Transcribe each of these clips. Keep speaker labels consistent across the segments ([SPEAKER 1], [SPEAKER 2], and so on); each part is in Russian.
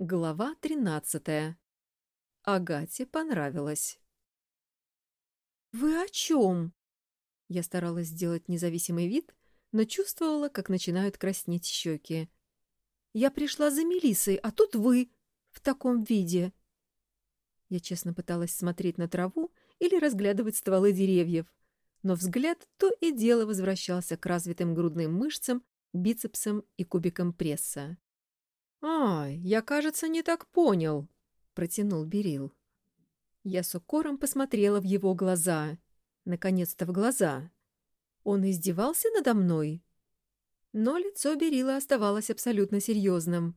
[SPEAKER 1] Глава тринадцатая. Агате понравилось.
[SPEAKER 2] «Вы о чем?»
[SPEAKER 1] Я старалась сделать независимый вид, но чувствовала, как начинают краснеть щеки.
[SPEAKER 2] «Я пришла за Мелиссой, а тут вы в таком виде».
[SPEAKER 1] Я честно пыталась смотреть на траву или разглядывать стволы деревьев, но взгляд то и дело возвращался к развитым грудным мышцам, бицепсам и кубикам пресса. «А, я, кажется, не так понял», — протянул Берил. Я с укором посмотрела в его глаза. Наконец-то в глаза. Он издевался надо мной? Но лицо Берила оставалось абсолютно серьезным.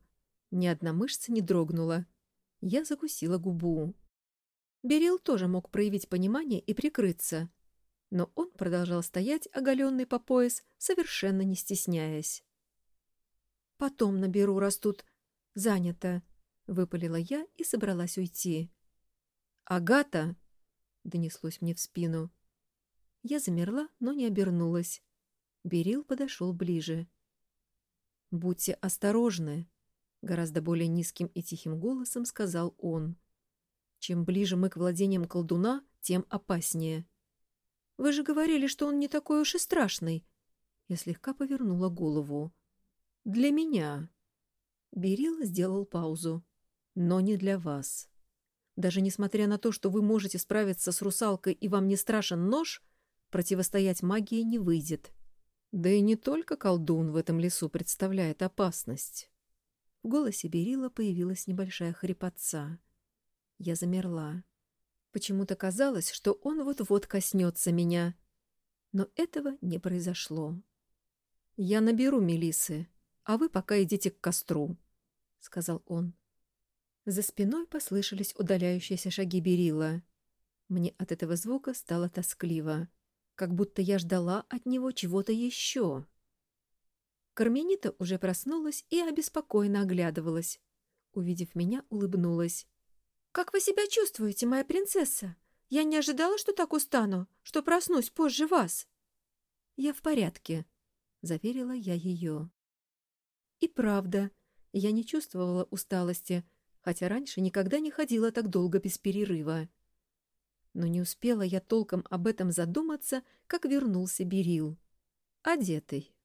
[SPEAKER 1] Ни одна мышца не дрогнула. Я закусила губу. Берил тоже мог проявить понимание и прикрыться. Но он продолжал стоять, оголенный по пояс, совершенно не стесняясь.
[SPEAKER 2] «Потом наберу, раз тут «Занято», — выпалила я и собралась уйти.
[SPEAKER 1] «Агата!» — донеслось мне в спину. Я замерла, но не обернулась. Берил подошел ближе. «Будьте осторожны», — гораздо более низким и тихим голосом сказал он. «Чем ближе мы к владениям колдуна, тем опаснее».
[SPEAKER 2] «Вы же говорили, что он не такой уж и страшный».
[SPEAKER 1] Я слегка повернула голову. «Для меня», Берил сделал паузу. «Но не для вас. Даже несмотря на то, что вы можете справиться с русалкой и вам не страшен нож, противостоять магии не выйдет. Да и не только колдун в этом лесу представляет опасность». В голосе Берила появилась небольшая хрипотца. Я замерла. Почему-то казалось, что он вот-вот коснется меня. Но этого не произошло. «Я наберу Мелисы, а вы пока идите к костру», — сказал он. За спиной послышались удаляющиеся шаги Берила. Мне от этого звука стало тоскливо, как будто я ждала от него чего-то еще. Карменита уже проснулась и обеспокоенно оглядывалась. Увидев меня, улыбнулась.
[SPEAKER 2] «Как вы себя чувствуете, моя принцесса? Я не ожидала, что так устану, что проснусь позже вас».
[SPEAKER 1] «Я в порядке», — заверила я ее. И правда, я не чувствовала усталости, хотя раньше никогда не ходила так долго без перерыва. Но не успела я толком об этом задуматься, как вернулся Берил. Одетый.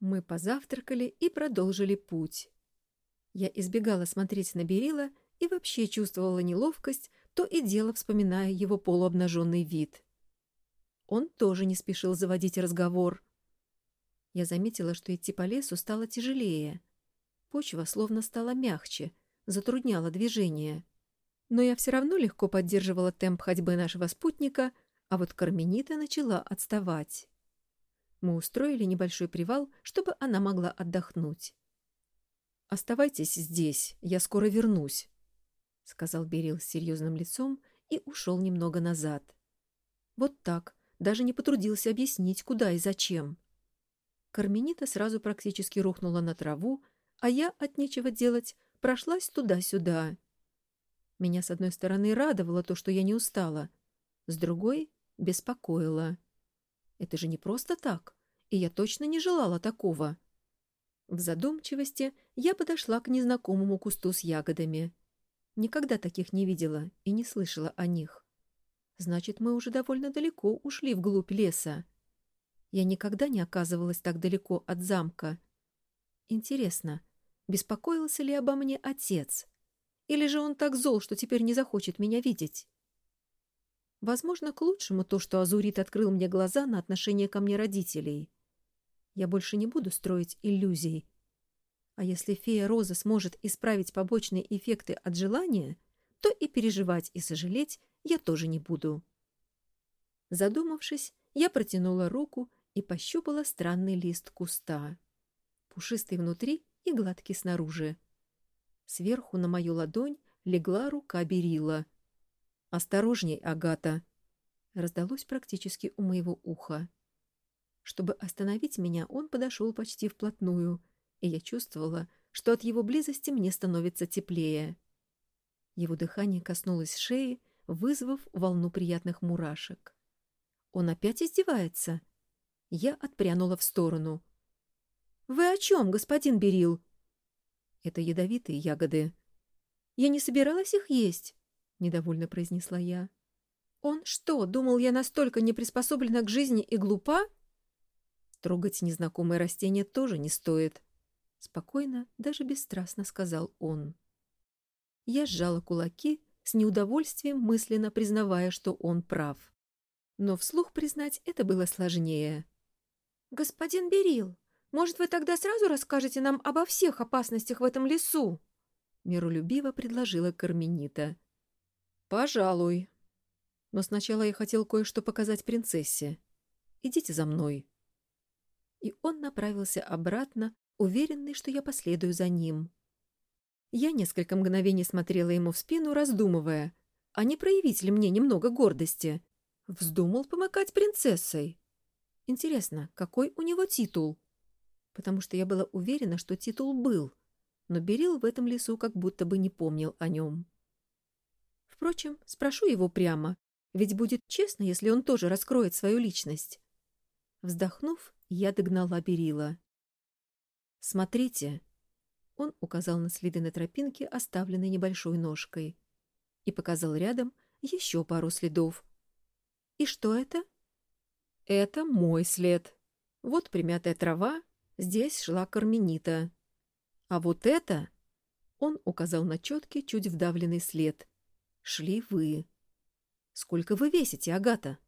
[SPEAKER 1] Мы позавтракали и продолжили путь. Я избегала смотреть на Берила и вообще чувствовала неловкость, то и дело вспоминая его полуобнаженный вид. Он тоже не спешил заводить разговор — я заметила, что идти по лесу стало тяжелее. Почва словно стала мягче, затрудняла движение. Но я все равно легко поддерживала темп ходьбы нашего спутника, а вот Карменита начала отставать. Мы устроили небольшой привал, чтобы она могла отдохнуть. «Оставайтесь здесь, я скоро вернусь», — сказал Берил с серьезным лицом и ушел немного назад. Вот так, даже не потрудился объяснить, куда и зачем. Карменита сразу практически рухнула на траву, а я, от нечего делать, прошлась туда-сюда. Меня, с одной стороны, радовало то, что я не устала, с другой — беспокоило. Это же не просто так, и я точно не желала такого. В задумчивости я подошла к незнакомому кусту с ягодами. Никогда таких не видела и не слышала о них. Значит, мы уже довольно далеко ушли вглубь леса. Я никогда не оказывалась так далеко от замка. Интересно, беспокоился ли обо мне отец? Или же он так зол, что теперь не захочет меня видеть? Возможно, к лучшему то, что Азурит открыл мне глаза на отношение ко мне родителей. Я больше не буду строить иллюзий. А если фея Роза сможет исправить побочные эффекты от желания, то и переживать и сожалеть я тоже не буду. Задумавшись, я протянула руку и пощупала странный лист куста. Пушистый внутри и гладкий снаружи. Сверху на мою ладонь легла рука Берила. «Осторожней, Агата!» раздалось практически у моего уха. Чтобы остановить меня, он подошел почти вплотную, и я чувствовала, что от его близости мне становится теплее. Его дыхание коснулось шеи, вызвав волну приятных мурашек. Он опять издевается? Я отпрянула в сторону. «Вы о чем, господин Берил?» Это ядовитые ягоды.
[SPEAKER 2] Я не собиралась их есть, — недовольно произнесла я. Он что, думал, я настолько не приспособлена к жизни и глупа?
[SPEAKER 1] Трогать незнакомое растение тоже не стоит. Спокойно, даже бесстрастно сказал он. Я сжала кулаки, с неудовольствием мысленно признавая, что он прав. Но вслух признать это было сложнее.
[SPEAKER 2] «Господин Берил, может, вы тогда сразу расскажете нам обо всех опасностях в этом лесу?»
[SPEAKER 1] Миролюбиво предложила Карменита. «Пожалуй. Но сначала я хотел кое-что показать принцессе. Идите за мной». И он направился обратно, уверенный, что я последую за ним. Я несколько мгновений смотрела ему в спину, раздумывая, а не проявить ли мне немного гордости. Вздумал помыкать принцессой. Интересно, какой у него титул? Потому что я была уверена, что титул был, но Берил в этом лесу как будто бы не помнил о нем. Впрочем, спрошу его прямо, ведь будет честно, если он тоже раскроет свою личность. Вздохнув, я догнала Берила. «Смотрите», он указал на следы на тропинке, оставленной небольшой ножкой, и показал рядом еще пару следов. «И что это?» «Это мой след. Вот примятая трава, здесь шла карменита. А вот это...» Он указал на четкий, чуть вдавленный след. «Шли вы. Сколько вы весите, Агата?»